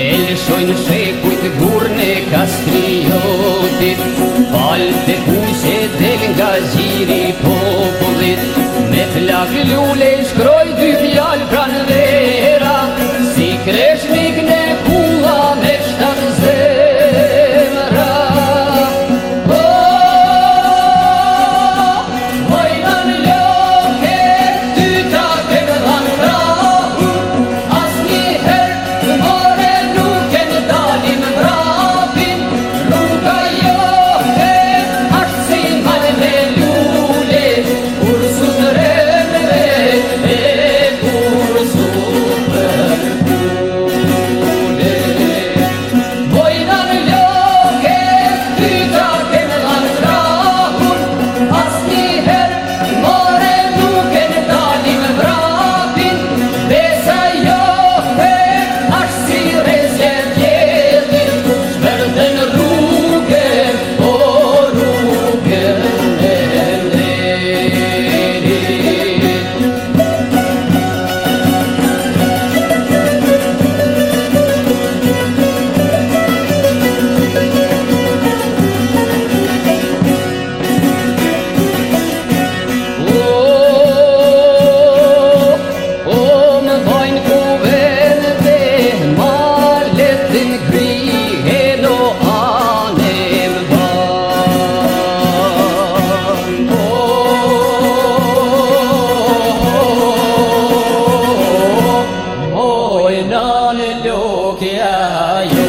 Elë shojnë shekujtë gurën e kastriotit Falë të puset, elë nga ziri popullit Në të lagë ljule i shkrojtë কে আয়